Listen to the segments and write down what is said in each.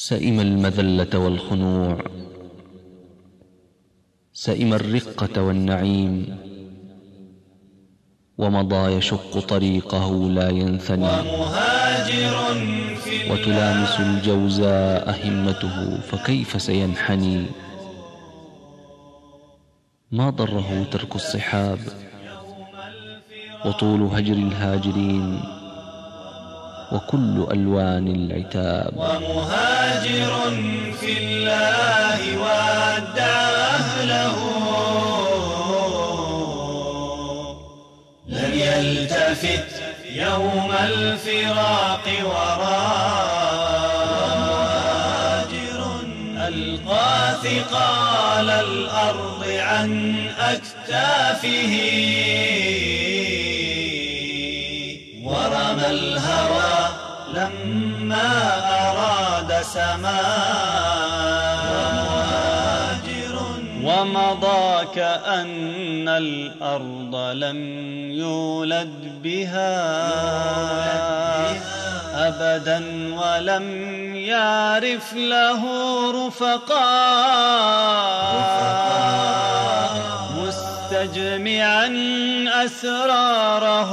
سئم المذلة والخنوع. سئم الرقة والنعيم. ومضى يشق طريقه لا ينثني. ومهاجر في وتلامس الجوزاء همته فكيف سينحني؟ ما ضره ترك الصحاب؟ وطول هجر الهاجرين. وكل ألوان العتاب. ومهاجر في الله ودع أهله. لم يلتفت يوم الفراق وراء ألقى ثقال الأرض عن أكتافه. ورمى الهوى لما أراد سماء ومضى كأن الأرض لم يولد بها أبدا ولم يعرف له رفقاء مستجمعا أسراره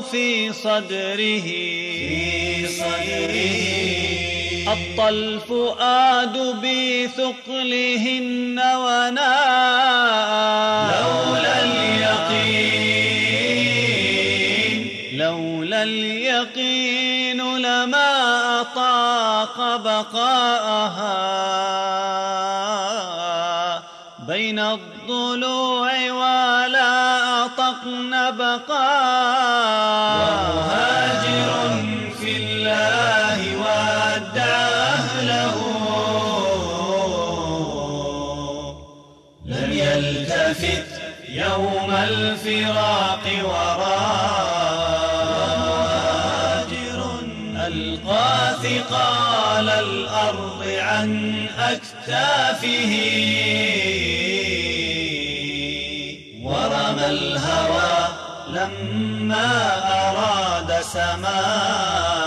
في صدره. في صدره أطى الفؤاد بثقلهن وناء. لولا اليقين. لولا اليقين لما أطاق بقاءها. بين الضلوع ولا أطقن بقاء ومهاجر في الله ودع أهله. لم يلتفت يوم الفراق وراء ألقى ثقال الأرض عن أكتافه. لما أراد سماء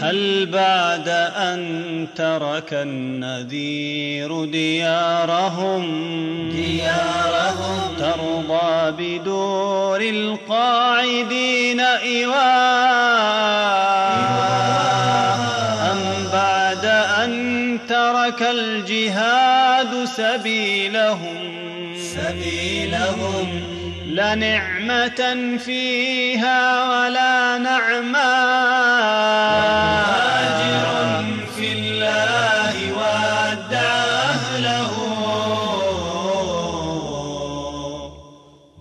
هل بعد أن ترك النذير ديارهم؟ ديارهم. ترضى بدور القاعدين إيواء. أم بعد أن ترك الجهاد سبيلهم. سبيلهم. لنعمة فيها ولا مهاجر في الله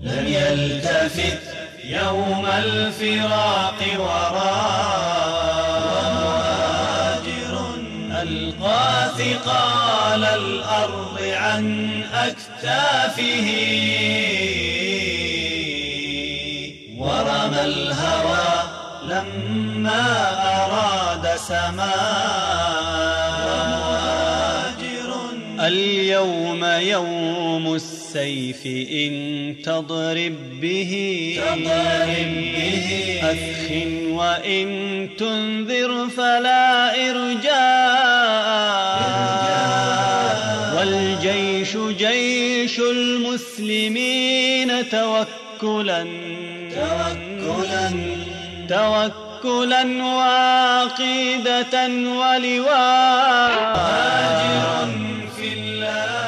لم يلتفت يوم الفراق وراء ثقال الأرض عن أكتافه. ورمى الهوى لما أراد سماء اليوم يوم السيف إن تضرب به. أخ وإن تنذر فلا إرجاء. المسلمين توكلا. توكلا توكلا وعقيدة ولواء. هاجر في الله